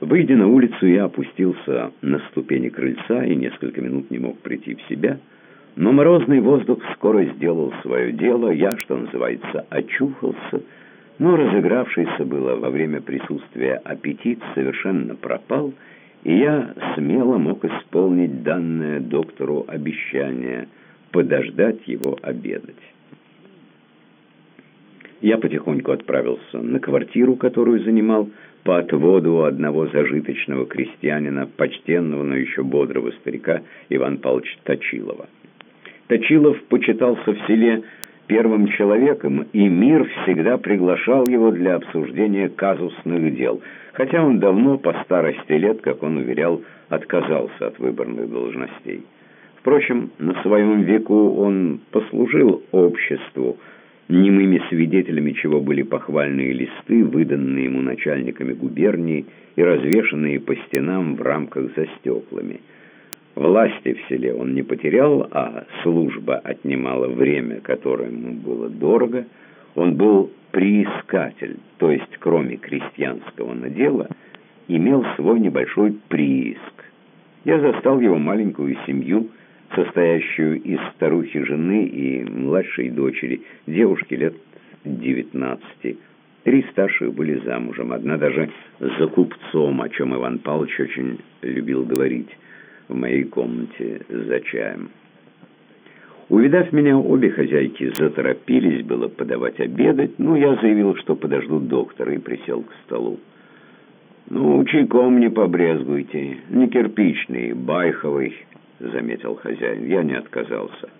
Выйдя на улицу, я опустился на ступени крыльца и несколько минут не мог прийти в себя, но морозный воздух скоро сделал свое дело, я, что называется, очухался, но разыгравшийся было во время присутствия аппетит совершенно пропал, и я смело мог исполнить данное доктору обещание подождать его обедать. Я потихоньку отправился на квартиру, которую занимал, по отводу одного зажиточного крестьянина, почтенного, но еще бодрого старика Иван Павловича Точилова. Точилов почитался в селе первым человеком, и мир всегда приглашал его для обсуждения казусных дел, хотя он давно, по старости лет, как он уверял, отказался от выборных должностей. Впрочем, на своем веку он послужил обществу, немыми свидетелями чего были похвальные листы, выданные ему начальниками губернии и развешанные по стенам в рамках за стеклами. Власти в селе он не потерял, а служба отнимала время, которое ему было дорого. Он был приискатель, то есть кроме крестьянского надела, имел свой небольшой прииск. Я застал его маленькую семью, состоящую из старухи жены и младшей дочери, девушки лет девятнадцати. Три старших были замужем, одна даже за купцом, о чем Иван Павлович очень любил говорить в моей комнате за чаем. Увидав меня, обе хозяйки заторопились было подавать обедать, но я заявил, что подожду доктора, и присел к столу. «Ну, чайком не побрезгуйте, не кирпичный, байховый». — заметил хозяин. Я не отказался.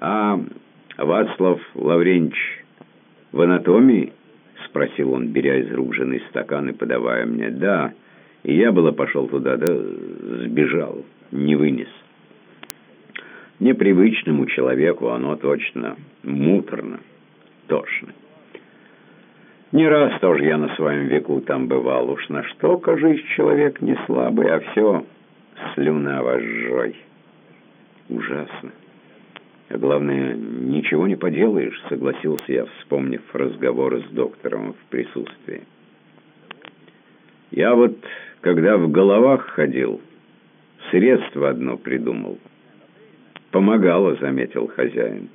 «А Вацлав Лавренч в анатомии?» — спросил он, беря из рук жены стакан и подавая мне. «Да, и я было пошел туда, да сбежал, не вынес». Непривычному человеку оно точно муторно, тошно. Не раз тоже я на своем веку там бывал. Уж на что, кажись, человек не слабый, а все слюна вожжой. Ужасно. А главное, ничего не поделаешь, согласился я, вспомнив разговоры с доктором в присутствии. Я вот, когда в головах ходил, средство одно придумал. Помогало, заметил хозяин.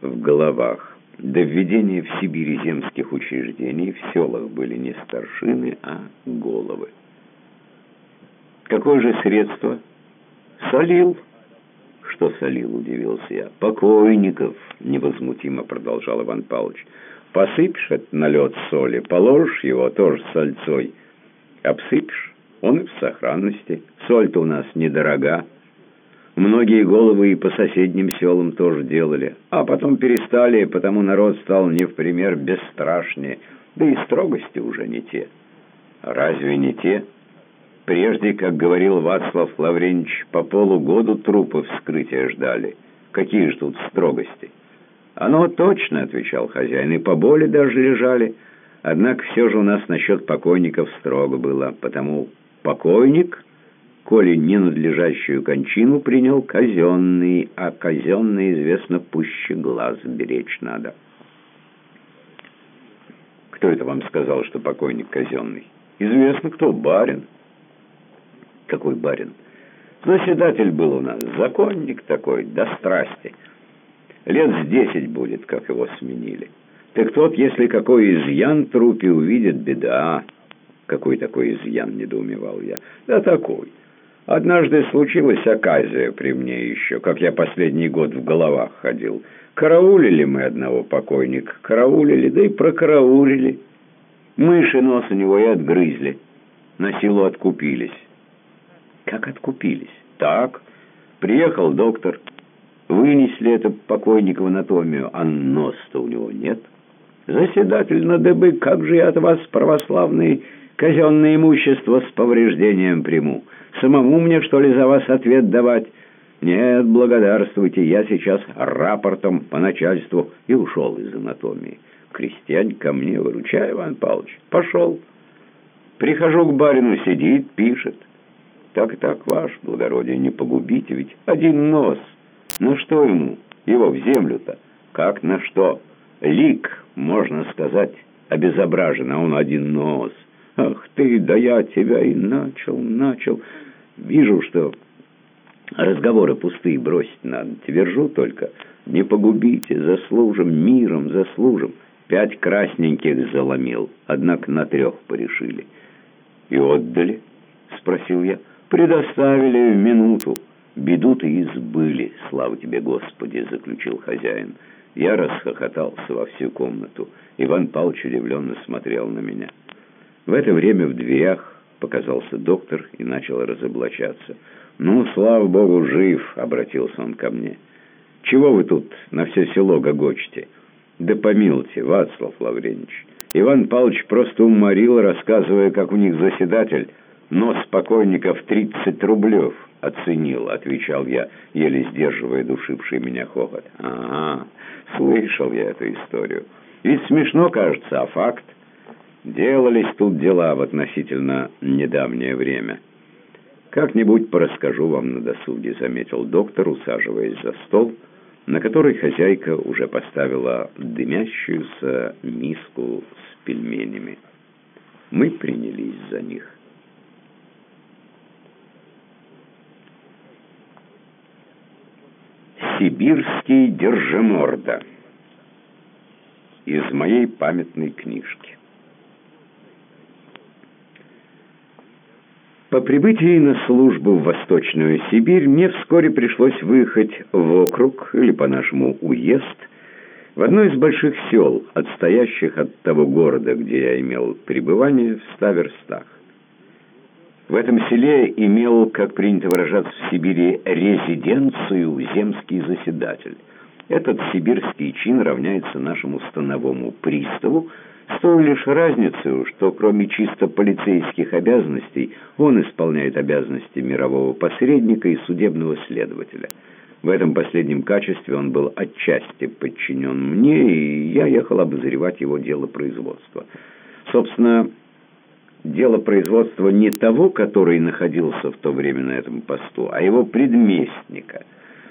В головах. До введения в Сибири земских учреждений в селах были не старшины, а головы. Какое же средство? «Солил». «Что солил?» — удивился я. «Покойников», — невозмутимо продолжал Иван Павлович. «Посыпешь этот налет соли, положишь его тоже сольцой, обсыпешь, он и в сохранности. Соль-то у нас недорога. Многие головы и по соседним селам тоже делали, а потом перестали, потому народ стал не в пример бесстрашнее, да и строгости уже не те». «Разве не те?» Прежде, как говорил Вацлав Лавренч, по полугоду трупы вскрытия ждали. Какие же тут строгости? Оно точно, отвечал хозяин, и по боли даже лежали. Однако все же у нас насчет покойников строго было, потому покойник, коли ненадлежащую кончину принял, казенный, а казенный, известно, пуще глаз беречь надо. Кто это вам сказал, что покойник казенный? Известно кто, барин. Какой барин? Заседатель был у нас, законник такой, до страсти. Лет с десять будет, как его сменили. Так тот, если какой изъян трупе увидит, беда. Какой такой изъян, недоумевал я. Да такой. Однажды случилась оказия при мне еще, как я последний год в головах ходил. Караулили мы одного покойника, караулили, да и прокараулили. Мыши нос у него и отгрызли, на силу откупились. Как откупились? Так. Приехал доктор. Вынесли это покойника в анатомию, а нос-то у него нет. Заседатель на дыбы, как же я от вас, православный, казенное имущество с повреждением приму? Самому мне, что ли, за вас ответ давать? Нет, благодарствуйте, я сейчас рапортом по начальству и ушел из анатомии. Крестьян ко мне, выручай, Иван Павлович. Пошел. Прихожу к барину, сидит, пишет. Так и так, ваш благородие, не погубите, ведь один нос. На что ему? Его в землю-то? Как на что? Лик, можно сказать, обезображен, а он один нос. Ах ты, да я тебя и начал, начал. Вижу, что разговоры пустые бросить надо. Твержу только, не погубите, заслужим, миром заслужим. Пять красненьких заломил, однако на трех порешили. «И отдали?» — спросил я. «Предоставили в минуту. Беду-то избыли, слава тебе, Господи!» — заключил хозяин. Я расхохотался во всю комнату. Иван Павлович удивленно смотрел на меня. В это время в дверях показался доктор и начал разоблачаться. «Ну, слава богу, жив!» — обратился он ко мне. «Чего вы тут на все село гогочете?» «Да помилуйте, Вацлав Лавренич. Иван Павлович просто уморил, рассказывая, как у них заседатель нос покойников тридцать рублев оценил», — отвечал я, еле сдерживая душивший меня хохот. «Ага, слышал я эту историю. Ведь смешно, кажется, а факт. Делались тут дела в относительно недавнее время». «Как-нибудь порасскажу вам на досуге», — заметил доктор, усаживаясь за стол, — на которой хозяйка уже поставила дымящуюся миску с пельменями. Мы принялись за них. «Сибирский держиморда» из моей памятной книжки. По прибытии на службу в Восточную Сибирь мне вскоре пришлось выехать в округ, или по-нашему уезд, в одно из больших сел, отстоящих от того города, где я имел пребывание, в ста верстах. В этом селе имел, как принято выражаться в Сибири, резиденцию земский заседатель. Этот сибирский чин равняется нашему становому приставу, с той лишь разницей, что кроме чисто полицейских обязанностей, он исполняет обязанности мирового посредника и судебного следователя. В этом последнем качестве он был отчасти подчинен мне, и я ехал обозревать его дело производства. Собственно, дело производства не того, который находился в то время на этом посту, а его предместника.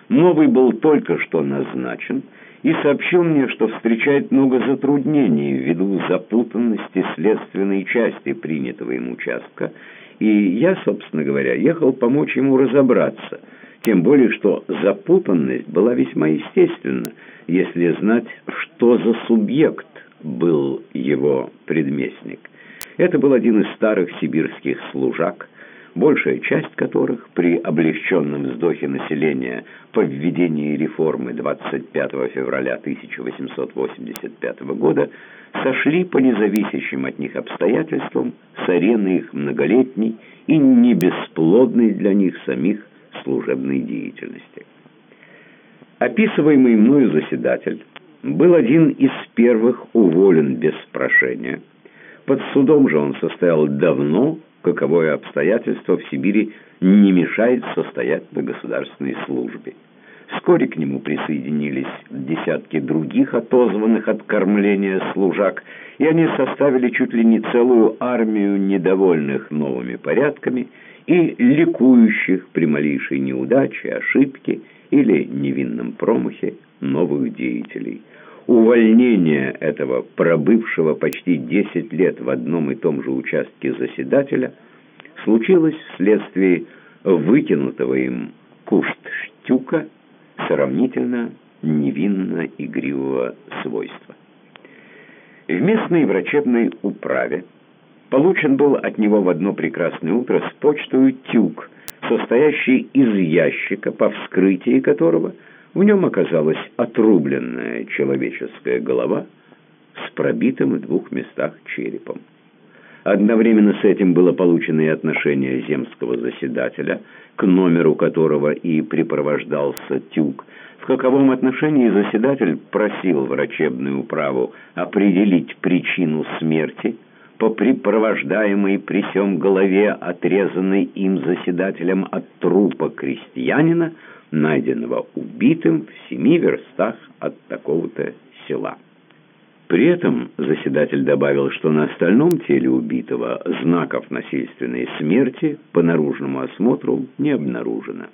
Новый был только что назначен – и сообщил мне, что встречает много затруднений ввиду запутанности следственной части принятого им участка, и я, собственно говоря, ехал помочь ему разобраться, тем более, что запутанность была весьма естественна, если знать, что за субъект был его предместник. Это был один из старых сибирских служак, большая часть которых при облегченном вздохе населения по введении реформы 25 февраля 1885 года сошли по независящим от них обстоятельствам с арены их многолетней и небесплодной для них самих служебной деятельности. Описываемый мною заседатель был один из первых уволен без прошения. Под судом же он состоял давно, каковое обстоятельство в Сибири не мешает состоять на государственной службе. Вскоре к нему присоединились десятки других отозванных от кормления служак, и они составили чуть ли не целую армию недовольных новыми порядками и ликующих при малейшей неудаче, ошибке или невинном промахе новых деятелей – увольнение этого пробывшего почти 10 лет в одном и том же участке заседателя случилось вследствие вытянутого им куштштюка сравнительно невинно-игривого свойства. В местной врачебной управе получен был от него в одно прекрасное утро с почтою тюк, состоящий из ящика, по вскрытии которого – в нем оказалась отрубленная человеческая голова с пробитым в двух местах черепом. Одновременно с этим было получено и отношение земского заседателя, к номеру которого и припровождался тюк, в каковом отношении заседатель просил врачебную управу определить причину смерти по припровождаемой при сём голове, отрезанной им заседателем от трупа крестьянина, найденного убитым в семи верстах от такого-то села. При этом заседатель добавил, что на остальном теле убитого знаков насильственной смерти по наружному осмотру не обнаружено.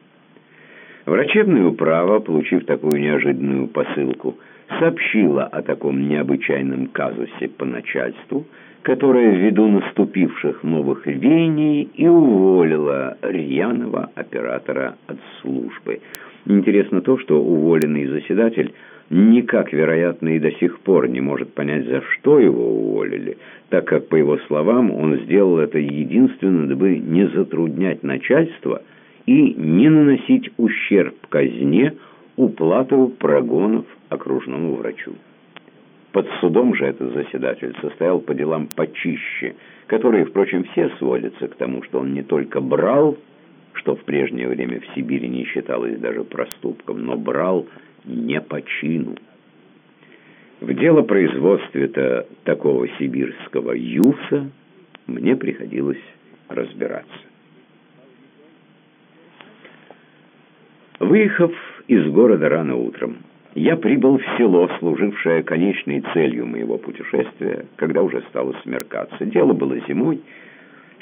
Врачебная управа, получив такую неожиданную посылку, сообщила о таком необычайном казусе по начальству, которая ввиду наступивших новых веяний и уволила рьяного оператора от службы. Интересно то, что уволенный заседатель никак, вероятно, и до сих пор не может понять, за что его уволили, так как, по его словам, он сделал это единственно, дабы не затруднять начальство и не наносить ущерб казне уплату прогонов окружному врачу. Под судом же этот заседатель состоял по делам почище, которые, впрочем, все сводятся к тому, что он не только брал, что в прежнее время в Сибири не считалось даже проступком, но брал не по чину. В дело производства такого сибирского юса мне приходилось разбираться. Выехав из города рано утром, я прибыл в село, служившее конечной целью моего путешествия, когда уже стало смеркаться. Дело было зимой.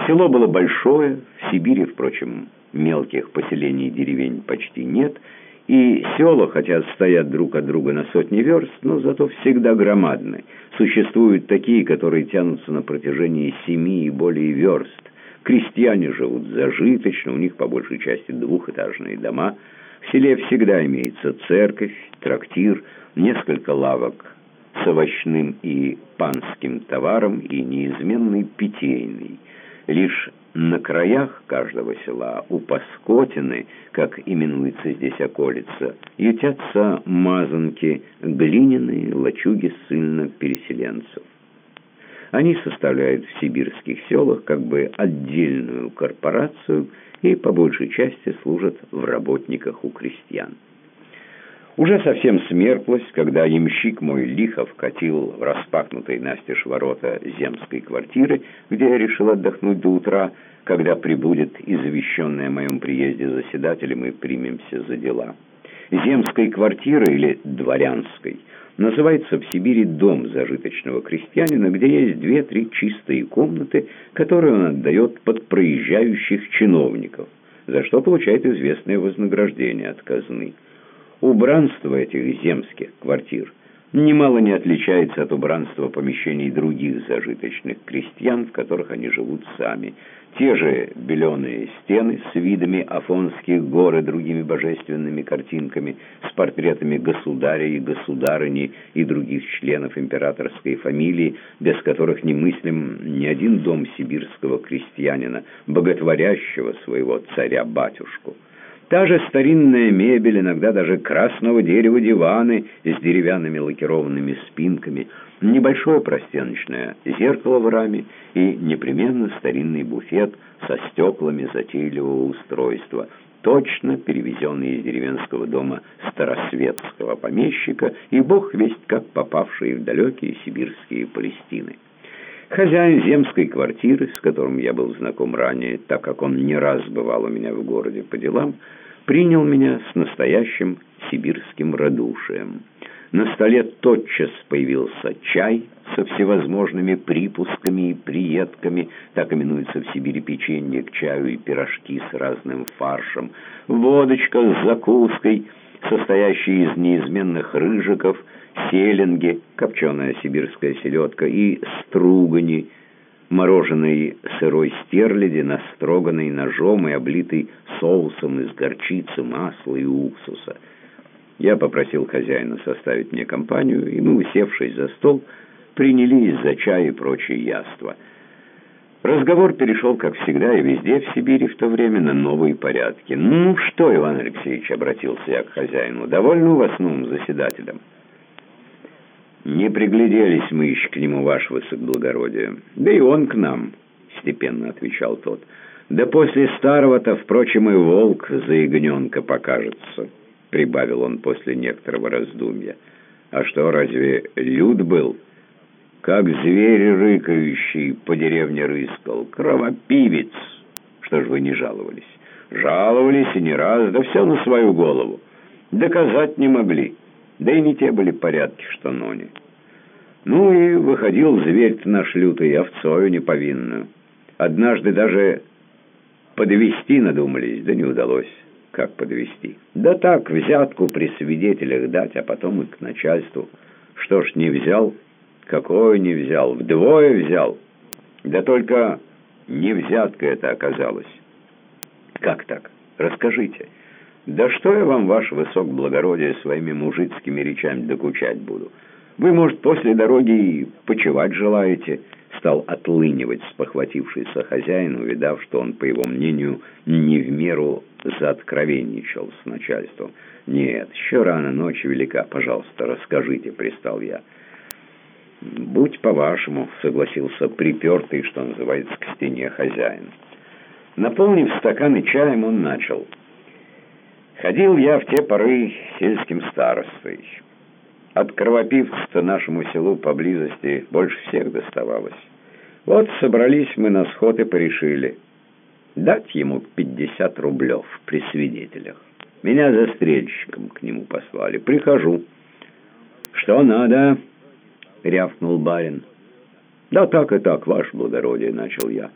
Село было большое, в Сибири, впрочем, мелких поселений и деревень почти нет, и села, хотя стоят друг от друга на сотни верст, но зато всегда громадны. Существуют такие, которые тянутся на протяжении семи и более верст. Крестьяне живут зажиточно, у них по большей части двухэтажные дома – в селе всегда имеется церковь, трактир, несколько лавок с овощным и панским товаром и неизменный питейный. Лишь на краях каждого села, у Паскотины, как именуется здесь околица, ютятся мазанки, глиняные лачуги ссыльно-переселенцев. Они составляют в сибирских селах как бы отдельную корпорацию и по большей части служат в работниках у крестьян. Уже совсем смерклось, когда ямщик мой лихо вкатил в распахнутые настежь ворота земской квартиры, где я решил отдохнуть до утра, когда прибудет извещенный о моем приезде заседатель, и мы примемся за дела. Земской квартиры или дворянской – называется в Сибири «Дом зажиточного крестьянина», где есть две-три чистые комнаты, которые он отдает под проезжающих чиновников, за что получает известное вознаграждение от казны. Убранство этих земских квартир немало не отличается от убранства помещений других зажиточных крестьян, в которых они живут сами – те же беленые стены с видами Афонских гор и другими божественными картинками, с портретами государя и государыни и других членов императорской фамилии, без которых не мыслим ни один дом сибирского крестьянина, боготворящего своего царя-батюшку. Та же старинная мебель, иногда даже красного дерева диваны с деревянными лакированными спинками, небольшое простеночное зеркало в раме и непременно старинный буфет со стеклами затейливого устройства, точно перевезенный из деревенского дома старосветского помещика и бог весть как попавшие в далекие сибирские Палестины. Хозяин земской квартиры, с которым я был знаком ранее, так как он не раз бывал у меня в городе по делам, принял меня с настоящим сибирским радушием. На столе тотчас появился чай со всевозможными припусками и приедками, так именуется в Сибири печенье к чаю и пирожки с разным фаршем, водочка с закуской, состоящая из неизменных рыжиков, селенги, копченая сибирская селедка и стругани – мороженой сырой стерляди, настроганной ножом и облитой соусом из горчицы, масла и уксуса. Я попросил хозяина составить мне компанию, и мы, усевшись за стол, принялись за чай и прочие яства. Разговор перешел, как всегда, и везде в Сибири в то время на новые порядки. «Ну что, Иван Алексеевич?» — обратился я к хозяину. «Довольно у вас новым заседателем?» «Не пригляделись мы еще к нему, ваше высокоблагородие. Да и он к нам», — степенно отвечал тот. «Да после старого-то, впрочем, и волк за ягненка покажется», — прибавил он после некоторого раздумья. «А что, разве люд был?» «Как зверь рыкающий по деревне рыскал, кровопивец!» «Что ж вы не жаловались?» «Жаловались и не раз, да все на свою голову. Доказать не могли». Да и не те были порядки, что нони. Ну и выходил зверь наш лютый, овцою неповинную. Однажды даже подвести надумались, да не удалось. Как подвести? Да так, взятку при свидетелях дать, а потом и к начальству. Что ж, не взял? Какой не взял? Вдвое взял. Да только не взятка это оказалось. Как так? Расскажите. Да что я вам, ваше высокоблагородие, своими мужицкими речами докучать буду? Вы, может, после дороги и почевать желаете?» Стал отлынивать спохватившийся хозяин, увидав, что он, по его мнению, не в меру заоткровенничал с начальством. «Нет, еще рано, ночь велика. Пожалуйста, расскажите», — пристал я. «Будь по-вашему», — согласился припертый, что называется, к стене хозяин. Наполнив стаканы чаем, он начал. «Ходил я в те поры сельским старостой». От кровопивца нашему селу поблизости больше всех доставалось. Вот собрались мы на сход и порешили дать ему пятьдесят рублев при свидетелях. Меня застрельщиком к нему послали. Прихожу. «Что надо?» — рявкнул барин. «Да так и так, ваше благородие», — начал я.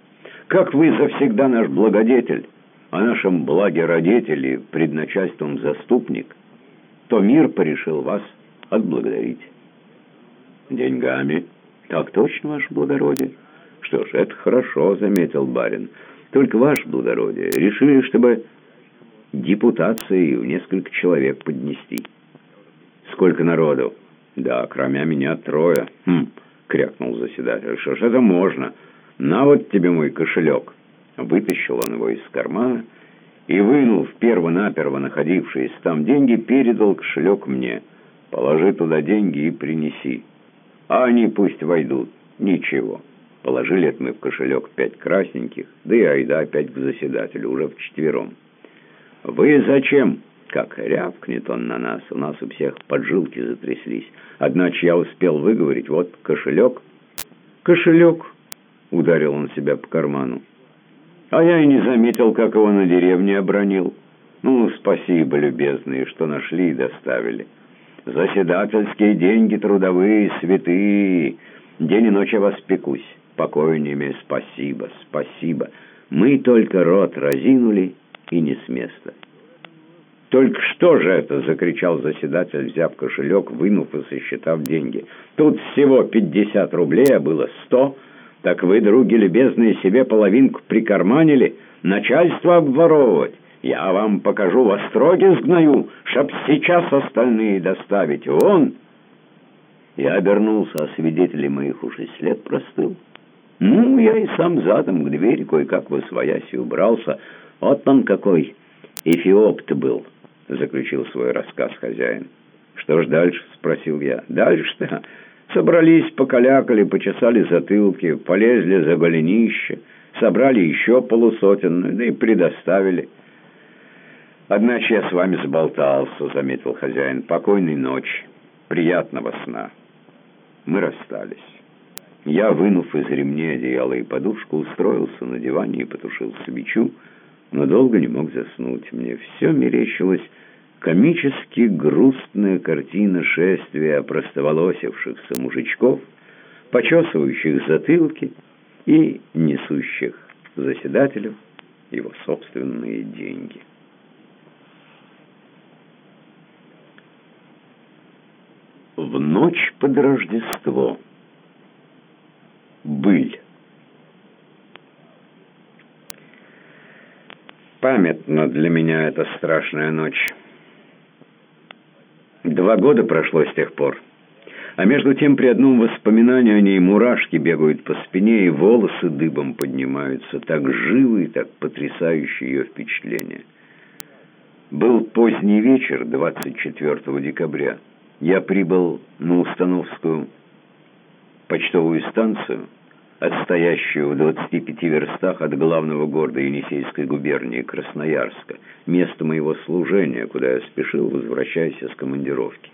«Как вы завсегда наш благодетель, о нашем благе родитель и пред начальством заступник, то мир порешил вас отблагодарить. Деньгами. Так точно, ваше благородие. Что ж, это хорошо, заметил барин. Только ваше благородие решили, чтобы депутации в несколько человек поднести. Сколько народу? Да, кроме меня трое. Хм, крякнул заседатель. Что ж, это можно. На вот тебе мой кошелек. Вытащил он его из кармана и, вынув перво-наперво находившиеся там деньги, передал кошелек мне — Положи туда деньги и принеси. А они пусть войдут. Ничего. Положили это мы в кошелек пять красненьких, да и айда опять к заседателю, уже вчетвером. «Вы зачем?» Как рявкнет он на нас, у нас у всех поджилки затряслись. Одначе я успел выговорить, вот кошелек. «Кошелек!» — ударил он себя по карману. А я и не заметил, как его на деревне обронил. Ну, спасибо, любезные, что нашли и доставили. Заседательские деньги трудовые, святые. День и ночь я вас пекусь. Покойнее спасибо, спасибо. Мы только рот разинули и не с места. «Только что же это?» — закричал заседатель, взяв кошелек, вынув и сосчитав деньги. «Тут всего пятьдесят рублей, а было сто. Так вы, други любезные, себе половинку прикарманили? Начальство обворовывать? Я вам покажу, в остроге сгною, чтоб сейчас остальные доставить. Вон!» Я обернулся, а свидетелей моих уж и след простыл. Ну, я и сам задом к двери кое-как в освояси убрался. Вот он какой эфиоп был, заключил свой рассказ хозяин. Что ж дальше? спросил я. Дальше-то собрались, покалякали, почесали затылки, полезли за голенище, собрали еще полусотен, да и предоставили. «Одначе я с вами заболтался», — заметил хозяин. «Покойной ночи. Приятного сна». Мы расстались. Я, вынув из ремней одеяло и подушку, устроился на диване и потушил свечу, но долго не мог заснуть. Мне все мерещилось комически грустная картина шествия простоволосившихся мужичков, почесывающих затылки и несущих заседателю его собственные деньги. В ночь под Рождество. Быль. Памятна для меня эта страшная ночь. Два года прошло с тех пор. А между тем при одном воспоминании о ней мурашки бегают по спине, и волосы дыбом поднимаются. Так живо и так потрясающее ее впечатление. Был поздний вечер 24 декабря я прибыл на Установскую почтовую станцию, отстоящую в 25 верстах от главного города Енисейской губернии Красноярска, место моего служения, куда я спешил, возвращаясь с командировки.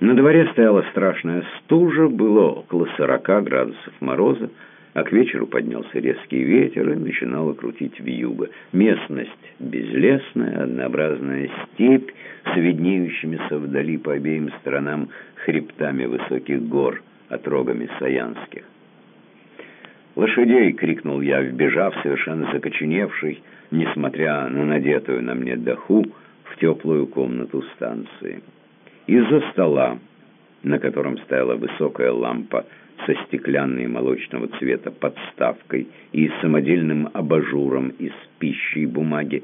На дворе стояла страшная стужа, было около 40 градусов мороза, а к вечеру поднялся резкий ветер и начинало крутить вьюга. Местность безлесная, однообразная степь с виднеющимися вдали по обеим сторонам хребтами высоких гор, отрогами саянских. «Лошадей!» — крикнул я, вбежав, совершенно закоченевший, несмотря на надетую на мне даху, в теплую комнату станции. Из-за стола, на котором стояла высокая лампа со стеклянной молочного цвета подставкой и самодельным абажуром из пищи и бумаги,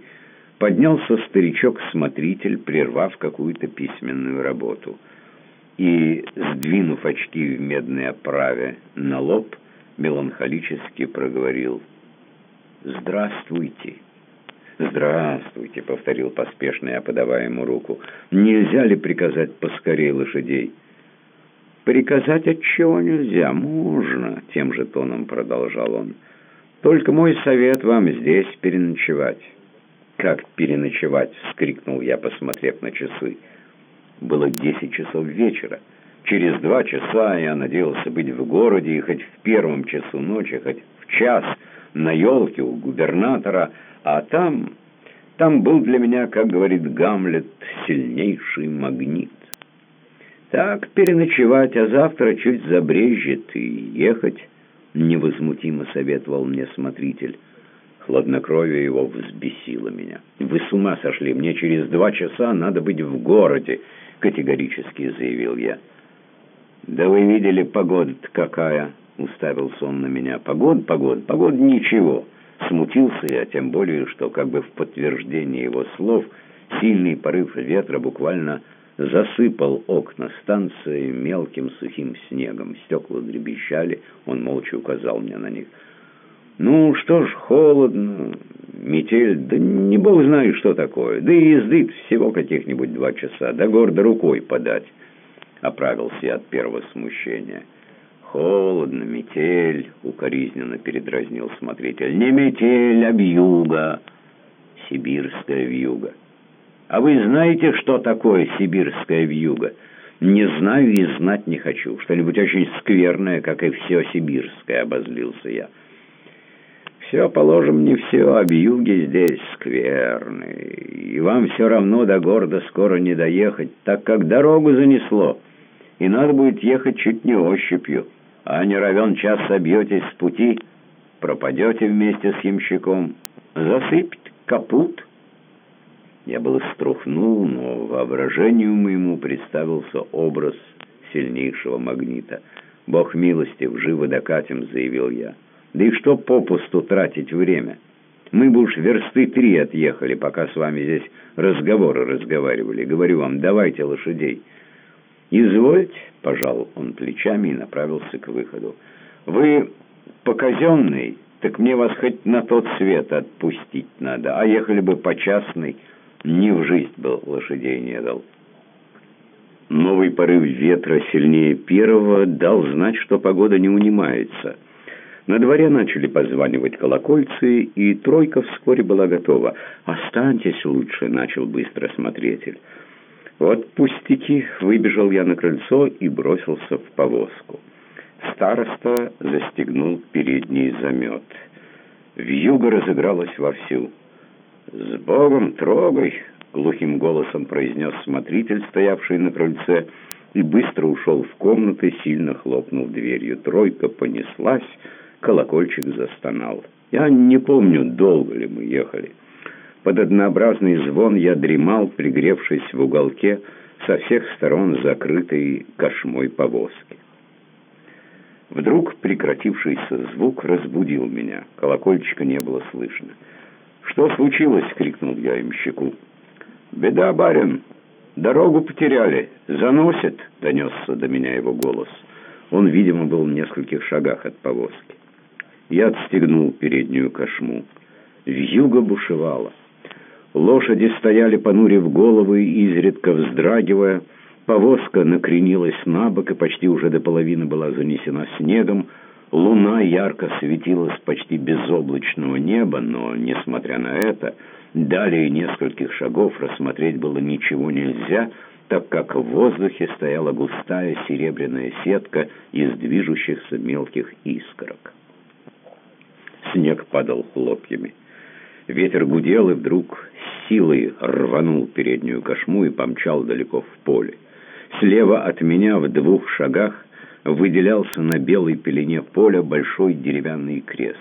поднялся старичок-смотритель, прервав какую-то письменную работу. И, сдвинув очки в медной оправе на лоб, меланхолически проговорил «Здравствуйте». «Здравствуйте», — повторил поспешно я, подавая ему руку. «Нельзя ли приказать поскорее лошадей?» «Приказать от чего нельзя? Можно», — тем же тоном продолжал он. «Только мой совет вам здесь переночевать». «Как переночевать?» — вскрикнул я, посмотрев на часы. Было десять часов вечера. Через два часа я надеялся быть в городе, и хоть в первом часу ночи, хоть в час на елке у губернатора, а там... Там был для меня, как говорит Гамлет, сильнейший магнит. Так переночевать, а завтра чуть забрежет и ехать, невозмутимо советовал мне смотритель. Хладнокровие его взбесило меня. «Вы с ума сошли! Мне через два часа надо быть в городе!» — категорически заявил я. «Да вы видели, погода какая!» — уставился он на меня. «Погода, погода, погода ничего!» Смутился я, тем более, что как бы в подтверждение его слов сильный порыв ветра буквально засыпал окна станции мелким сухим снегом. Стекла дребезжали, он молча указал мне на них. «Ну что ж, холодно, метель, да не бог знает, что такое. Да и езды всего каких-нибудь два часа, до города рукой подать». Оправился я от первого смущения. «Холодно, метель», — укоризненно передразнил смотритель. «Не метель, а вьюга, сибирская вьюга». «А вы знаете, что такое сибирская вьюга?» «Не знаю и знать не хочу. Что-нибудь очень скверное, как и все сибирское», — обозлился я. «Все, положим, не все, а вьюги здесь скверные. И вам все равно до города скоро не доехать, так как дорогу занесло, и надо будет ехать чуть не ощупью» а не равен час собьетесь с пути, пропадете вместе с ямщиком, засыпет капут. Я было струхнул, но воображению моему представился образ сильнейшего магнита. «Бог милостив, живо докатим», — заявил я. «Да и что попусту тратить время? Мы бы уж версты три отъехали, пока с вами здесь разговоры разговаривали. Говорю вам, давайте лошадей». «Извольте», — пожал он плечами и направился к выходу. «Вы по казенной, так мне вас хоть на тот свет отпустить надо, а ехали бы по частной, ни в жизнь бы лошадей не дал». Новый порыв ветра сильнее первого дал знать, что погода не унимается. На дворе начали позванивать колокольцы, и тройка вскоре была готова. «Останьтесь лучше», — начал быстро смотритель. «Вот пустяки!» — выбежал я на крыльцо и бросился в повозку. Староста застегнул передний замет. Вьюга разыгралась вовсю. «С Богом трогай!» — глухим голосом произнес смотритель, стоявший на крыльце, и быстро ушел в комнаты, сильно хлопнув дверью. Тройка понеслась, колокольчик застонал. Я не помню, долго ли мы ехали. Под однообразный звон я дремал, пригревшись в уголке, со всех сторон закрытой кошмой повозки. Вдруг прекратившийся звук разбудил меня. Колокольчика не было слышно. «Что случилось?» — крикнул я имщику. «Беда, барин! Дорогу потеряли! Заносит!» — донесся до меня его голос. Он, видимо, был в нескольких шагах от повозки. Я отстегнул переднюю кошму. Вьюга бушевала. Лошади стояли, понурив головы, изредка вздрагивая. Повозка накренилась на бок и почти уже до половины была занесена снегом. Луна ярко светила с почти безоблачного неба, но, несмотря на это, далее нескольких шагов рассмотреть было ничего нельзя, так как в воздухе стояла густая серебряная сетка из движущихся мелких искорок. Снег падал хлопьями. Ветер гудел и вдруг силой рванул переднюю кошму и помчал далеко в поле. Слева от меня в двух шагах выделялся на белой пелене поля большой деревянный крест.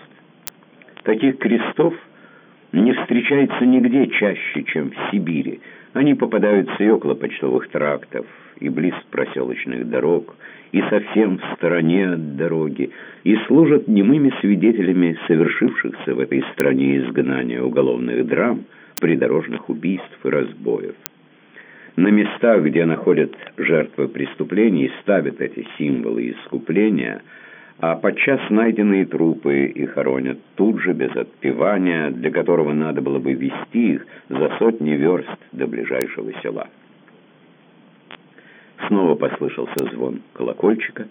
Таких крестов не встречается нигде чаще, чем в Сибири. Они попадаются и около почтовых трактов, и близ проселочных дорог, и совсем в стороне от дороги, и служат немыми свидетелями совершившихся в этой стране изгнания уголовных драм, придорожных убийств и разбоев. На местах, где находят жертвы преступлений, ставят эти символы искупления – а подчас найденные трупы и хоронят тут же, без отпевания, для которого надо было бы вести их за сотни верст до ближайшего села. Снова послышался звон колокольчика.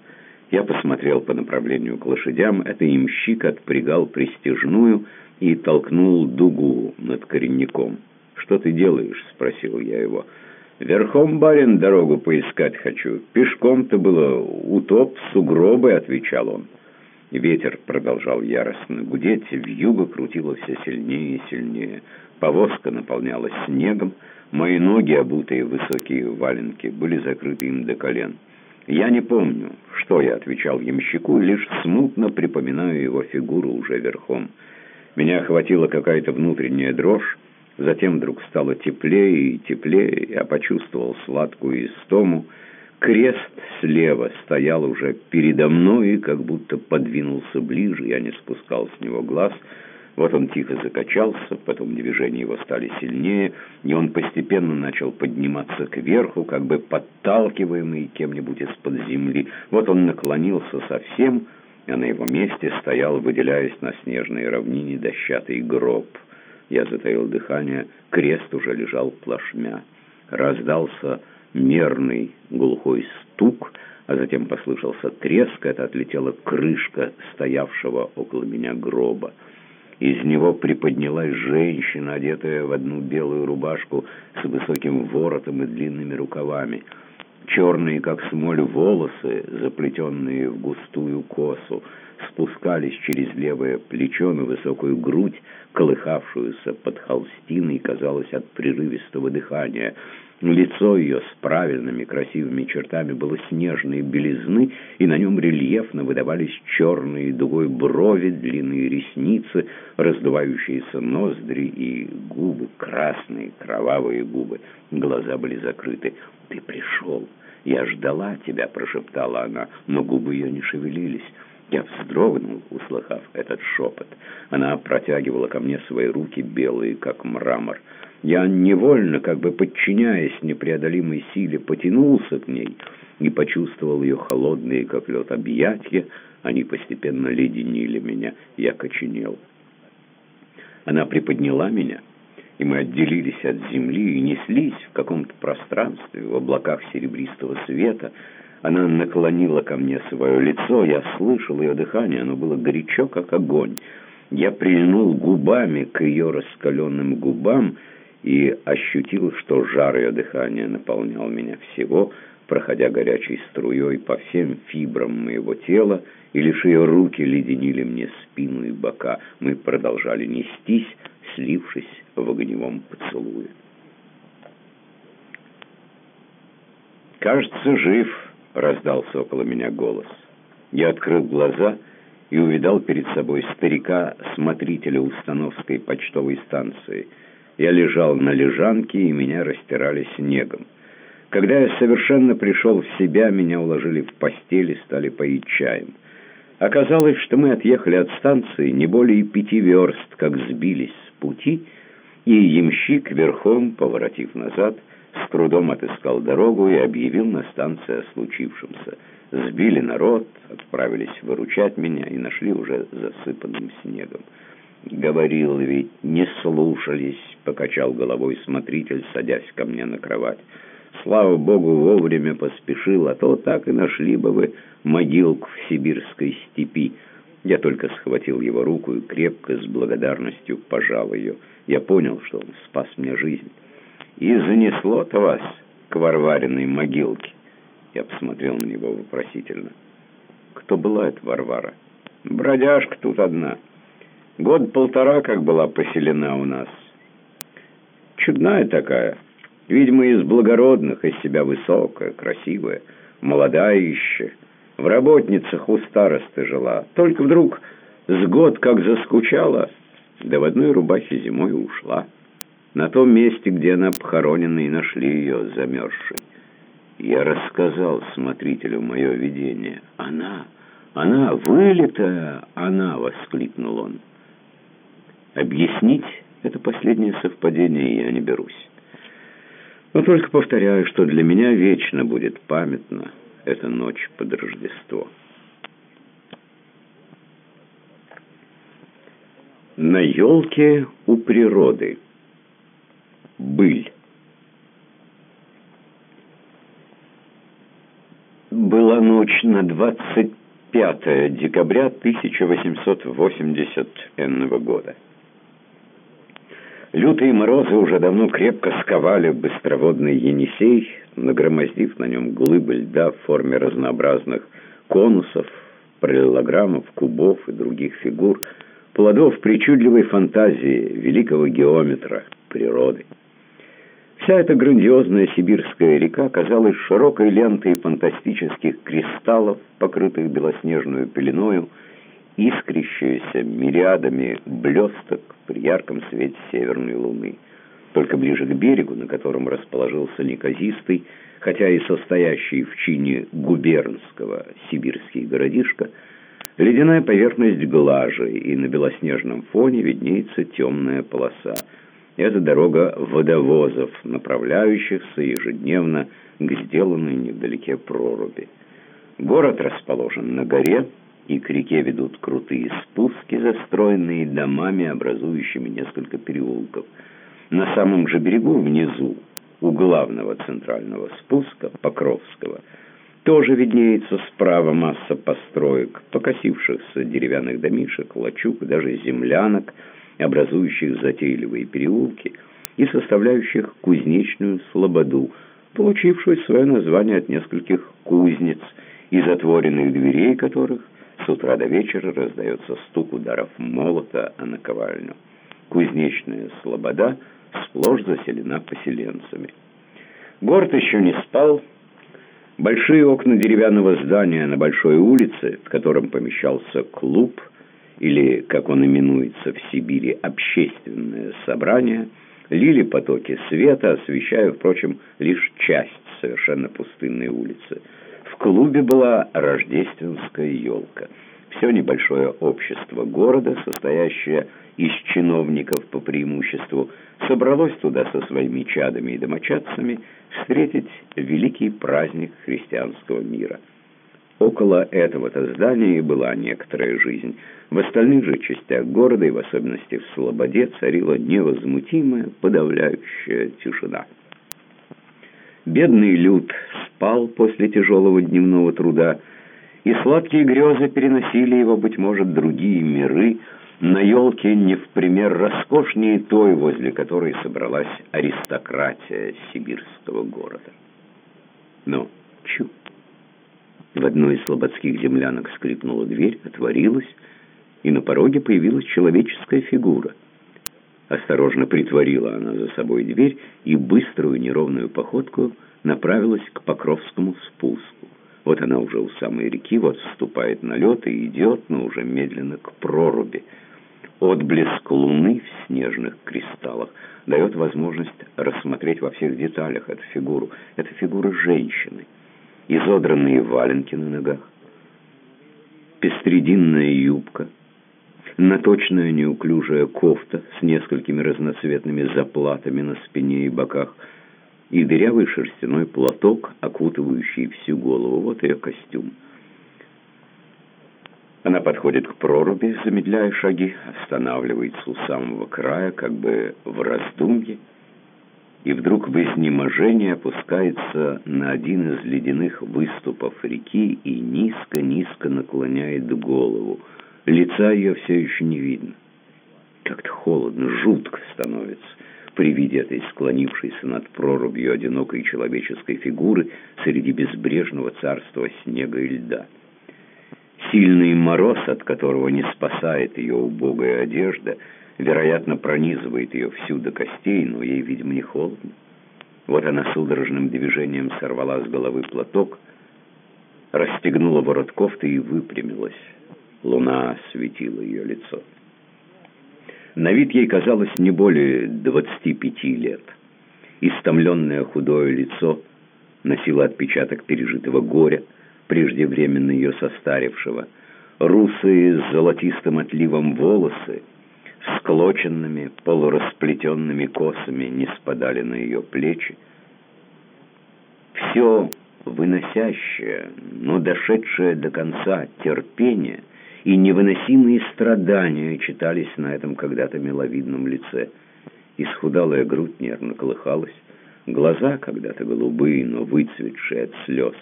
Я посмотрел по направлению к лошадям. Это имщик отпрягал пристежную и толкнул дугу над коренником. «Что ты делаешь?» — спросил я его. «Верхом, барин, дорогу поискать хочу. Пешком-то было утоп, сугробы», — отвечал он. Ветер продолжал яростно гудеть, вьюга крутила все сильнее и сильнее. Повозка наполнялась снегом, мои ноги, обутые в высокие валенки, были закрыты им до колен. Я не помню, что я отвечал ямщику, лишь смутно припоминаю его фигуру уже верхом. Меня охватила какая-то внутренняя дрожь, Затем вдруг стало теплее и теплее, я почувствовал сладкую истому. Крест слева стоял уже передо мной и как будто подвинулся ближе, я не спускал с него глаз. Вот он тихо закачался, потом движения его стали сильнее, и он постепенно начал подниматься кверху, как бы подталкиваемый кем-нибудь из-под земли. Вот он наклонился совсем, а на его месте стоял, выделяясь на снежной равнине, дощатый гроб — я затаил дыхание, крест уже лежал плашмя. Раздался мерный глухой стук, а затем послышался треск, это отлетела крышка стоявшего около меня гроба. Из него приподнялась женщина, одетая в одну белую рубашку с высоким воротом и длинными рукавами. Черные, как смоль, волосы, заплетенные в густую косу, спускались через левое плечо на высокую грудь, колыхавшуюся под холстиной, казалось, от прерывистого дыхания. Лицо ее с правильными красивыми чертами было снежной белизны, и на нем рельефно выдавались черные дугой брови, длинные ресницы, раздувающиеся ноздри и губы, красные, кровавые губы. Глаза были закрыты. «Ты пришел! Я ждала тебя!» — прошептала она, но губы ее не шевелились. Я вздрогнул, услыхав этот шепот. Она протягивала ко мне свои руки, белые, как мрамор. Я невольно, как бы подчиняясь непреодолимой силе, потянулся к ней и почувствовал ее холодные, как лед, объятия. Они постепенно леденили меня. Я коченел. Она приподняла меня, и мы отделились от земли и неслись в каком-то пространстве, в облаках серебристого света, она наклонила ко мне свое лицо, я слышал ее дыхание, оно было горячо, как огонь. Я прильнул губами к ее раскаленным губам и ощутил, что жар ее дыхания наполнял меня всего, проходя горячей струей по всем фибрам моего тела, и лишь ее руки леденили мне спину и бока. Мы продолжали нестись, слившись в огневом поцелуе. «Кажется, жив», — раздался около меня голос. Я открыл глаза и увидал перед собой старика, смотрителя Установской почтовой станции. Я лежал на лежанке, и меня растирали снегом. Когда я совершенно пришел в себя, меня уложили в постель и стали поить чаем. Оказалось, что мы отъехали от станции не более пяти верст, как сбились с пути, и ямщик верхом, поворотив назад, с трудом отыскал дорогу и объявил на станции о случившемся. Сбили народ, отправились выручать меня и нашли уже засыпанным снегом. «Говорил ведь, не слушались», — покачал головой смотритель, садясь ко мне на кровать. «Слава Богу, вовремя поспешил, а то так и нашли бы вы могилку в сибирской степи». Я только схватил его руку и крепко, с благодарностью пожал ее. Я понял, что он спас мне жизнь. И занесло-то вас к Варвариной могилке. Я посмотрел на него вопросительно. Кто была эта Варвара? Бродяжка тут одна. Год полтора как была поселена у нас. Чудная такая. Видимо, из благородных, из себя высокая, красивая, молодая еще. В работницах у старосты жила. Только вдруг с год как заскучала, да в одной рубахе зимой ушла. На том месте, где она похоронена, и нашли ее замерзшей. Я рассказал смотрителю мое видение. «Она, она, вылитая она!» — воскликнул он. Объяснить это последнее совпадение я не берусь. Но только повторяю, что для меня вечно будет памятна эта ночь под Рождество. На елке у природы. Быль. Была ночь на 25 декабря 1880 года. Лютые морозы уже давно крепко сковали быстроводный Енисей, нагромоздив на нем глыбы льда в форме разнообразных конусов, параллелограммов, кубов и других фигур, плодов причудливой фантазии великого геометра природы. Вся эта грандиозная сибирская река казалась широкой лентой фантастических кристаллов, покрытых белоснежную пеленою, искрящаяся мириадами блесток при ярком свете северной луны. Только ближе к берегу, на котором расположился неказистый, хотя и состоящий в чине губернского сибирский городишко, ледяная поверхность глажи, и на белоснежном фоне виднеется темная полоса. Это дорога водовозов, направляющихся ежедневно к сделанной невдалеке проруби. Город расположен на горе, и к реке ведут крутые спуски, застроенные домами, образующими несколько переулков. На самом же берегу, внизу, у главного центрального спуска, Покровского, тоже виднеется справа масса построек, покосившихся деревянных домишек, лачуг, даже землянок, образующих затейливые переулки и составляющих кузнечную слободу, получившую свое название от нескольких кузнец и затворенных дверей которых – с утра до вечера раздается стук ударов молота о наковальню. Кузнечная слобода сплошь заселена поселенцами. Город еще не спал. Большие окна деревянного здания на большой улице, в котором помещался клуб, или, как он именуется в Сибири, общественное собрание, лили потоки света, освещая, впрочем, лишь часть совершенно пустынной улицы – клубе была рождественская елка. Все небольшое общество города, состоящее из чиновников по преимуществу, собралось туда со своими чадами и домочадцами встретить великий праздник христианского мира. Около этого-то здания и была некоторая жизнь. В остальных же частях города, и в особенности в Слободе, царила невозмутимая, подавляющая тишина. Бедный люд спал после тяжелого дневного труда, и сладкие грезы переносили его, быть может, другие миры, на елке не в пример роскошнее той, возле которой собралась аристократия сибирского города. Но, чу! В одной из слободских землянок скрипнула дверь, отворилась, и на пороге появилась человеческая фигура — Осторожно притворила она за собой дверь и быструю неровную походку направилась к Покровскому спуску. Вот она уже у самой реки, вот вступает на лед и идет, но уже медленно к проруби. Отблеск луны в снежных кристаллах дает возможность рассмотреть во всех деталях эту фигуру. Это фигура женщины. Изодранные валенки на ногах, пестрединная юбка — наточная неуклюжая кофта с несколькими разноцветными заплатами на спине и боках и дырявый шерстяной платок, окутывающий всю голову. Вот ее костюм. Она подходит к проруби, замедляя шаги, останавливается у самого края, как бы в раздумье, и вдруг в изнеможении опускается на один из ледяных выступов реки и низко-низко наклоняет голову — Лица ее все еще не видно. Как-то холодно, жутко становится при виде этой склонившейся над прорубью одинокой человеческой фигуры среди безбрежного царства снега и льда. Сильный мороз, от которого не спасает ее убогая одежда, вероятно, пронизывает ее всю до костей, но ей, видимо, не холодно. Вот она судорожным движением сорвала с головы платок, расстегнула ворот кофты и выпрямилась. Луна осветила ее лицо. На вид ей казалось не более двадцати пяти лет. Истомленное худое лицо носило отпечаток пережитого горя, преждевременно ее состарившего. Русые с золотистым отливом волосы, склоченными, полурасплетенными косами не спадали на ее плечи. Все выносящее, но дошедшее до конца терпение и невыносимые страдания читались на этом когда-то миловидном лице. Исхудалая грудь нервно колыхалась, глаза, когда-то голубые, но выцветшие от слез,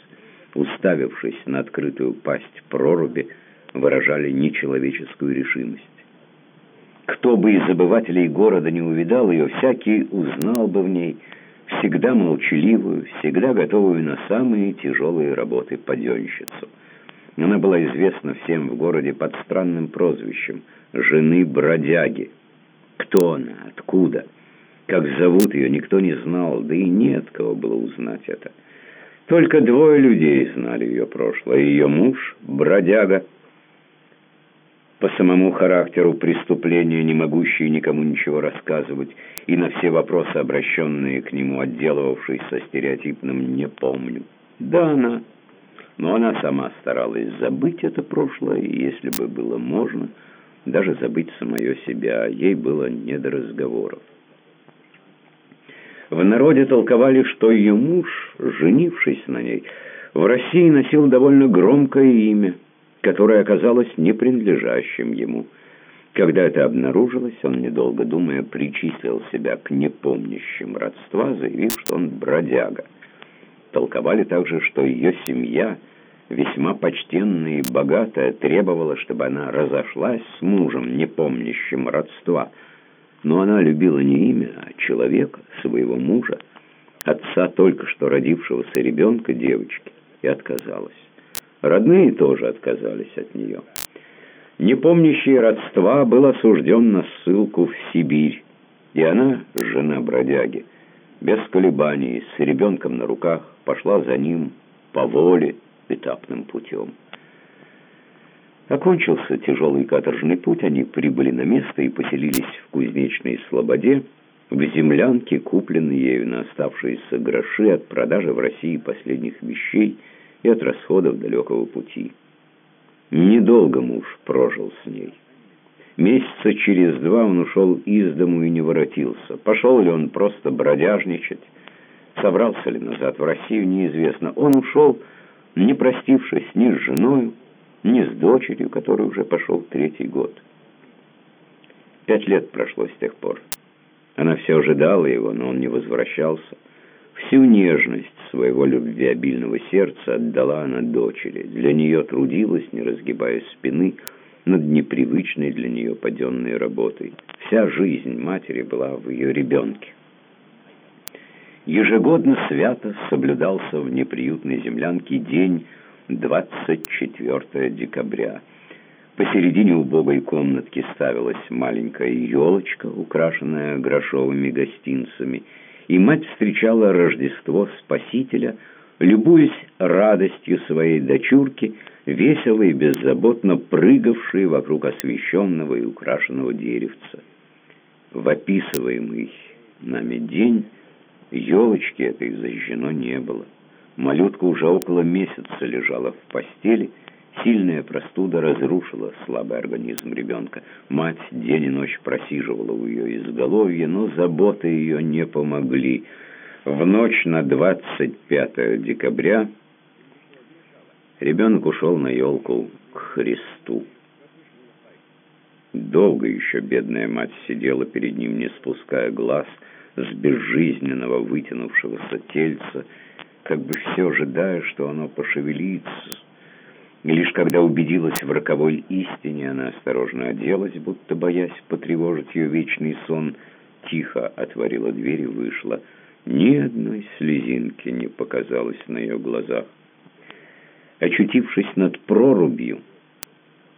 уставившись на открытую пасть проруби, выражали нечеловеческую решимость. Кто бы из обывателей города не увидал ее, всякий узнал бы в ней всегда молчаливую, всегда готовую на самые тяжелые работы паденщицу. Она была известна всем в городе под странным прозвищем «жены бродяги». Кто она? Откуда? Как зовут ее, никто не знал, да и нет кого было узнать это. Только двое людей знали ее прошлое. Ее муж, бродяга, по самому характеру преступления, не могущий никому ничего рассказывать, и на все вопросы, обращенные к нему, отделывавшись со стереотипным «не помню». Да, она. Но она сама старалась забыть это прошлое, и если бы было можно, даже забыть самое себя. Ей было не до разговоров. В народе толковали, что ее муж, женившись на ней, в России носил довольно громкое имя – которое оказалось не принадлежащим ему. Когда это обнаружилось, он, недолго думая, причислил себя к непомнящим родства, заявив, что он бродяга. Толковали также, что ее семья, весьма почтенная и богатая, требовала, чтобы она разошлась с мужем, не помнящим родства. Но она любила не имя, а человека, своего мужа, отца только что родившегося ребенка девочки, и отказалась. Родные тоже отказались от нее. Непомнящий родства был осужден на ссылку в Сибирь, и она, жена бродяги, без колебаний, с ребенком на руках, пошла за ним по воле этапным путем. Окончился тяжелый каторжный путь, они прибыли на место и поселились в кузнечной слободе, в землянке, купленной ею на оставшиеся гроши от продажи в России последних вещей – и от расходов далекого пути. Недолго муж прожил с ней. Месяца через два он ушел из дому и не воротился. Пошел ли он просто бродяжничать, собрался ли назад в Россию, неизвестно. Он ушел, не простившись ни с женой, ни с дочерью, которой уже пошел третий год. Пять лет прошло с тех пор. Она все ожидала его, но он не возвращался. Всю нежность своего любвеобильного сердца отдала она дочери. Для нее трудилась, не разгибая спины, над непривычной для нее паденной работой. Вся жизнь матери была в ее ребенке. Ежегодно свято соблюдался в неприютной землянке день 24 декабря. Посередине убогой комнатки ставилась маленькая елочка, украшенная грошовыми гостинцами, и мать встречала Рождество Спасителя, любуясь радостью своей дочурки, весело и беззаботно прыгавшей вокруг освещенного и украшенного деревца. В описываемый нами день елочки этой зажжено не было. Малютка уже около месяца лежала в постели, Сильная простуда разрушила слабый организм ребенка. Мать день и ночь просиживала у ее изголовья, но заботы ее не помогли. В ночь на 25 декабря ребенок ушел на елку к Христу. Долго еще бедная мать сидела перед ним, не спуская глаз с безжизненного вытянувшегося тельца, как бы все ожидая, что оно пошевелится, и лишь когда убедилась в роковой истине, она осторожно оделась, будто боясь потревожить ее вечный сон, тихо отворила дверь и вышла. Ни одной слезинки не показалось на ее глазах. Очутившись над прорубью,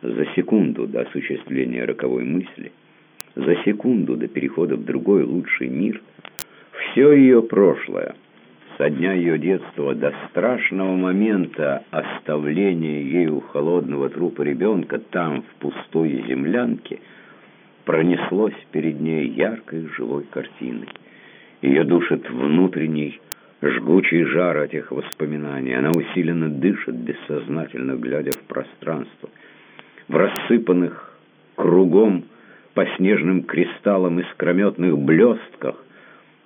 за секунду до осуществления роковой мысли, за секунду до перехода в другой лучший мир, все ее прошлое — со дня ее детства до страшного момента оставления ею холодного трупа ребенка там, в пустой землянке, пронеслось перед ней яркой живой картиной. Ее душит внутренний, жгучий жар этих воспоминаний. Она усиленно дышит, бессознательно глядя в пространство. В рассыпанных кругом по снежным кристаллам искрометных блестках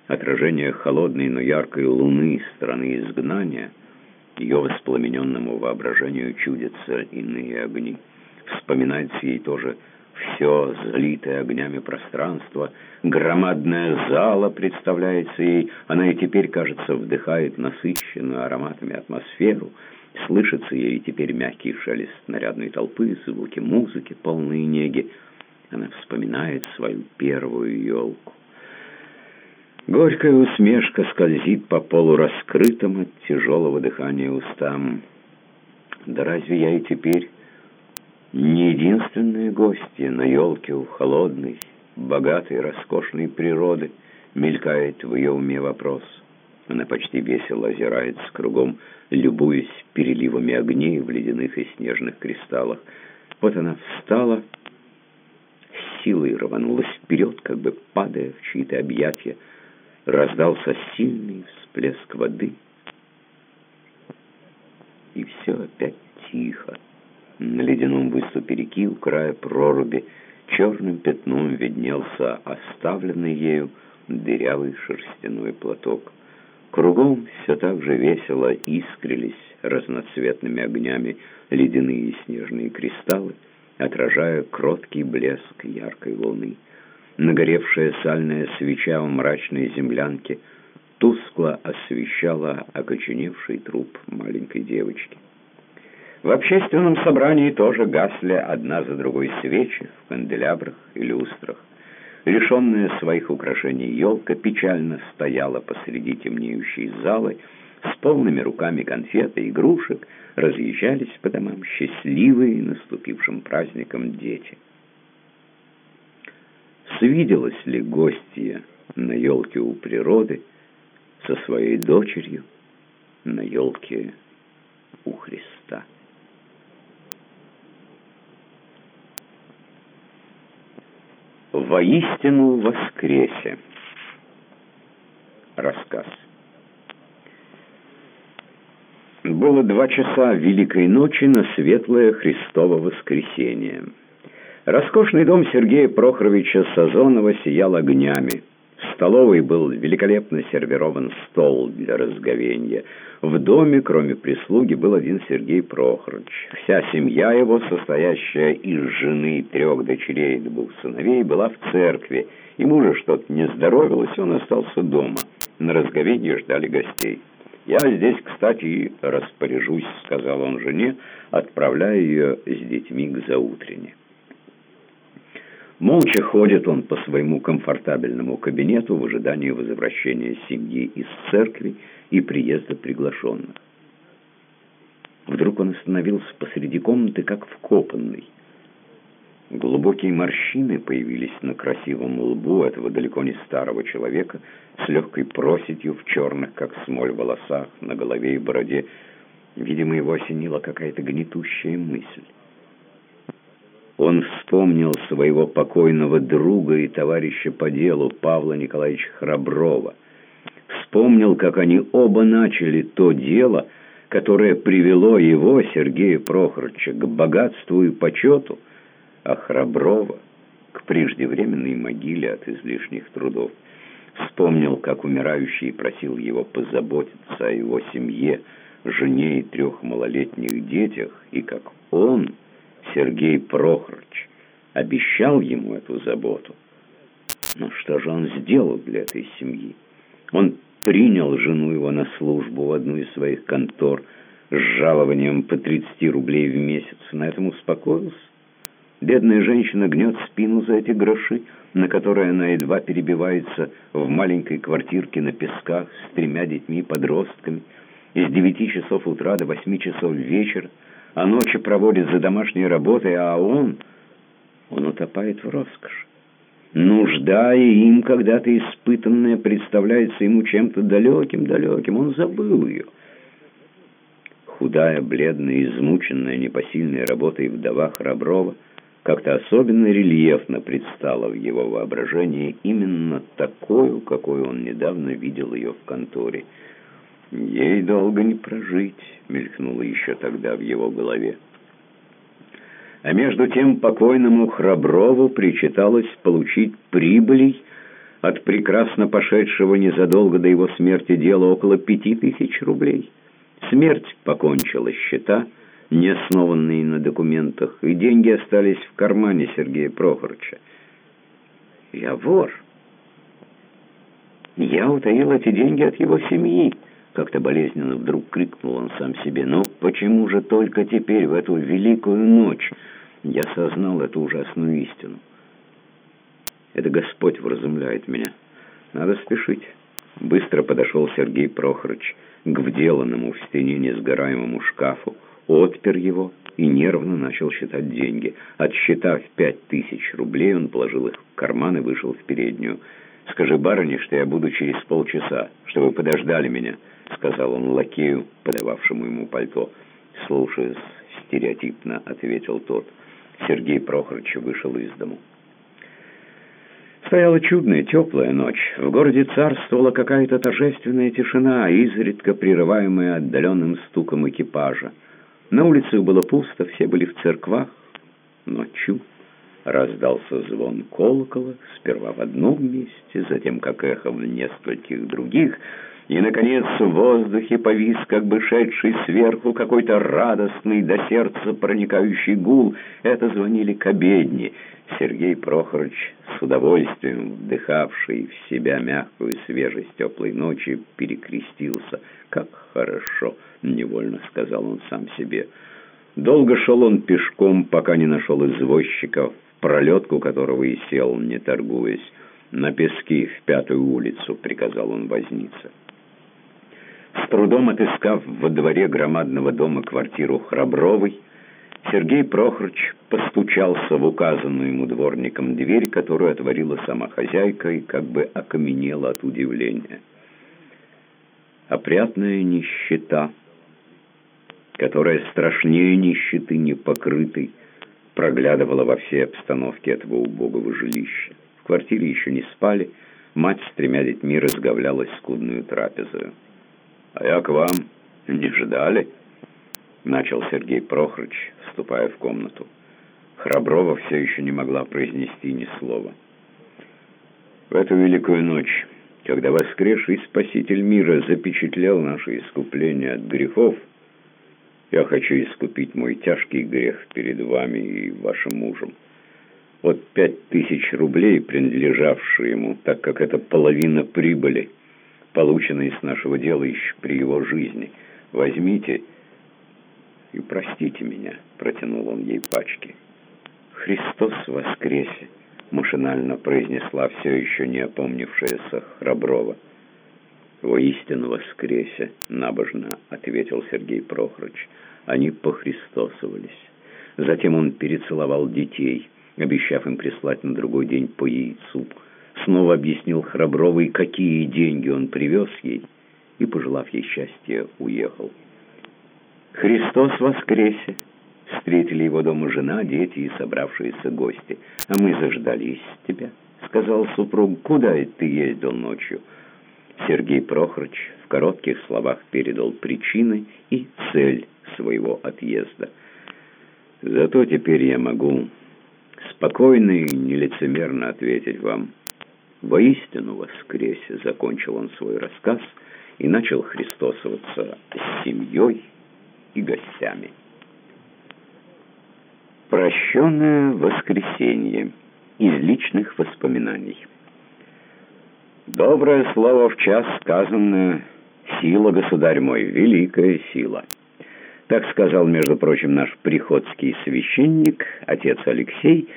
отражение холодной, но яркой луны страны изгнания, ее воспламененному воображению чудятся иные огни. Вспоминается ей тоже все залитое огнями пространство, громадная зала представляется ей, она и теперь, кажется, вдыхает насыщенную ароматами атмосферу, слышится ей теперь мягкий шелест нарядной толпы, звуки музыки, полные неги. Она вспоминает свою первую елку. Горькая усмешка скользит по полу раскрытым от тяжелого дыхания устам. Да разве я и теперь не единственные гости на елке у холодной, богатой, роскошной природы, мелькает в ее уме вопрос. Она почти весело озирается кругом, любуясь переливами огней в ледяных и снежных кристаллах. Вот она встала, силой рванулась вперед, как бы падая в чьи-то объятия. Раздался сильный всплеск воды, и все опять тихо. На ледяном выступе реки у края проруби черным пятном виднелся оставленный ею дырявый шерстяной платок. Кругом все так же весело искрились разноцветными огнями ледяные снежные кристаллы, отражая кроткий блеск яркой луны. Нагоревшая сальная свеча в мрачной землянке тускло освещала окоченевший труп маленькой девочки. В общественном собрании тоже гасли одна за другой свечи в канделябрах и люстрах. Лишенная своих украшений елка печально стояла посреди темнеющей залы, с полными руками конфет и игрушек разъезжались по домам счастливые наступившим праздником дети. Свиделась ли гостья на елке у природы со своей дочерью на елке у Христа? «Воистину воскресе». Рассказ. Было два часа Великой ночи на светлое Христово воскресенье. Роскошный дом Сергея Прохоровича Сазонова сиял огнями. В столовой был великолепно сервирован стол для разговенья. В доме, кроме прислуги, был один Сергей Прохорович. Вся семья его, состоящая из жены, трех дочерей и двух сыновей, была в церкви. Ему же что-то не здоровилось, он остался дома. На разговенье ждали гостей. «Я здесь, кстати, и распоряжусь», — сказал он жене, отправляя ее с детьми к заутрене. Молча ходит он по своему комфортабельному кабинету в ожидании возвращения семьи из церкви и приезда приглашенных. Вдруг он остановился посреди комнаты, как вкопанный. Глубокие морщины появились на красивом лбу этого далеко не старого человека с легкой проседью в черных, как смоль, волосах, на голове и бороде. Видимо, его осенила какая-то гнетущая мысль. Он вспомнил своего покойного друга и товарища по делу Павла Николаевича Храброва. Вспомнил, как они оба начали то дело, которое привело его, Сергея Прохоровича, к богатству и почету, а Храброва к преждевременной могиле от излишних трудов. Вспомнил, как умирающий просил его позаботиться о его семье, жене и трех малолетних детях, и как он Сергей Прохорович обещал ему эту заботу. Но что же он сделал для этой семьи? Он принял жену его на службу в одну из своих контор с жалованием по 30 рублей в месяц. На этом успокоился. Бедная женщина гнет спину за эти гроши, на которые она едва перебивается в маленькой квартирке на песках с тремя детьми-подростками. Из девяти часов утра до восьми часов вечера а ночи проводит за домашней работой, а он... он утопает в роскошь. Нужда и им когда-то испытанная представляется ему чем-то далеким-далеким. Он забыл ее. Худая, бледная, измученная непосильной работой вдова Храброва как-то особенно рельефно предстала в его воображении именно такую, какой он недавно видел ее в конторе. «Ей долго не прожить», — мелькнуло еще тогда в его голове. А между тем покойному Храброву причиталось получить прибылей от прекрасно пошедшего незадолго до его смерти дела около пяти тысяч рублей. Смерть покончила счета, не основанные на документах, и деньги остались в кармане Сергея Прохоровича. «Я вор. Я утаил эти деньги от его семьи», — как-то болезненно вдруг крикнул он сам себе. «Но почему же только теперь, в эту великую ночь, я сознал эту ужасную истину? Это Господь вразумляет меня. Надо спешить». Быстро подошел Сергей Прохорович к вделанному в стене несгораемому шкафу, отпер его и нервно начал считать деньги. Отсчитав пять тысяч рублей, он положил их в карман и вышел в переднюю. «Скажи барыне, что я буду через полчаса, чтобы подождали меня», — сказал он лакею, подававшему ему пальто. «Слушаюсь», — стереотипно ответил тот. Сергей Прохорович вышел из дому. Стояла чудная, теплая ночь. В городе царствовала какая-то торжественная тишина, изредка прерываемая отдаленным стуком экипажа. На улице было пусто, все были в церквах. Ночью раздался звон колокола, сперва в одном месте, затем как эхо в нескольких других — и, наконец, в воздухе повис, как бы шедший сверху, какой-то радостный до сердца проникающий гул. Это звонили к обедне. Сергей Прохорович, с удовольствием вдыхавший в себя мягкую свежесть теплой ночи, перекрестился. «Как хорошо!» — невольно сказал он сам себе. Долго шел он пешком, пока не нашел извозчика, в пролетку которого и сел, не торгуясь. «На пески в пятую улицу», — приказал он возниться. С трудом отыскав во дворе громадного дома квартиру Храбровой, Сергей Прохорович постучался в указанную ему дворником дверь, которую отворила сама хозяйка и как бы окаменела от удивления. Опрятная нищета, которая страшнее нищеты непокрытой, проглядывала во всей обстановке этого убогого жилища. В квартире еще не спали, мать с тремя детьми разговлялась скудную трапезою. «А я к вам. Не ждали?» Начал Сергей Прохорович, вступая в комнату. Храброва все еще не могла произнести ни слова. В эту великую ночь, когда воскресший Спаситель мира запечатлел наше искупление от грехов, я хочу искупить мой тяжкий грех перед вами и вашим мужем. Вот пять тысяч рублей, принадлежавшие ему, так как это половина прибыли – полученные с нашего дела еще при его жизни. Возьмите и простите меня», — протянул он ей пачки. «Христос воскресе!» — машинально произнесла все еще не опомнившаяся Храброва. «Воистину воскресе!» — набожно ответил Сергей Прохорович. Они похристосовались. Затем он перецеловал детей, обещав им прислать на другой день по яйцу — снова объяснил Храбровой, какие деньги он привез ей, и, пожелав ей счастья, уехал. «Христос воскресе!» Встретили его дома жена, дети и собравшиеся гости. «А мы заждались тебя», — сказал супруг. «Куда ты ездил ночью?» Сергей Прохорович в коротких словах передал причины и цель своего отъезда. «Зато теперь я могу спокойно и нелицемерно ответить вам». «Воистину воскресе!» — закончил он свой рассказ и начал христосоваться с семьей и гостями. Прощенное воскресенье из личных воспоминаний. Доброе слово в час сказанное «Сила, государь мой, великая сила». Так сказал, между прочим, наш приходский священник, отец Алексей,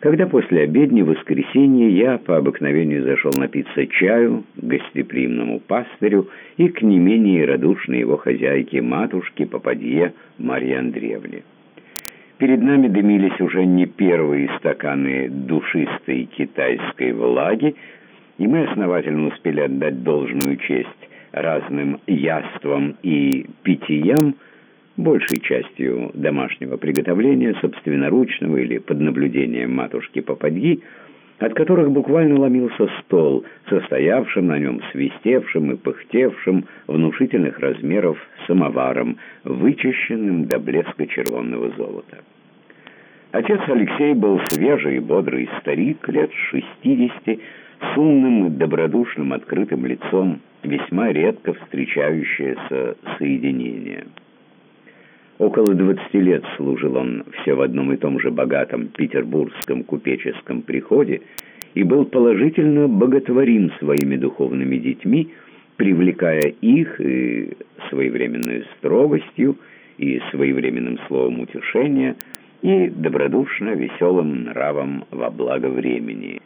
когда после обедни в воскресенье я по обыкновению зашел напиться чаю к гостеприимному пастырю и к не менее радушной его хозяйке, матушке Попадье Марье Андреевне. Перед нами дымились уже не первые стаканы душистой китайской влаги, и мы основательно успели отдать должную честь разным яствам и питьям, большей частью домашнего приготовления, собственноручного или под наблюдением матушки Попадьи, от которых буквально ломился стол, состоявшим на нем свистевшим и пыхтевшим внушительных размеров самоваром, вычищенным до блеска червонного золота. Отец Алексей был свежий и бодрый старик, лет шестидесяти, с умным и добродушным открытым лицом, весьма редко встречающееся соединение. Около двадцати лет служил он все в одном и том же богатом петербургском купеческом приходе и был положительно боготворим своими духовными детьми, привлекая их и своевременной строгостью, и своевременным словом утешения, и добродушно веселым нравом во благо времени.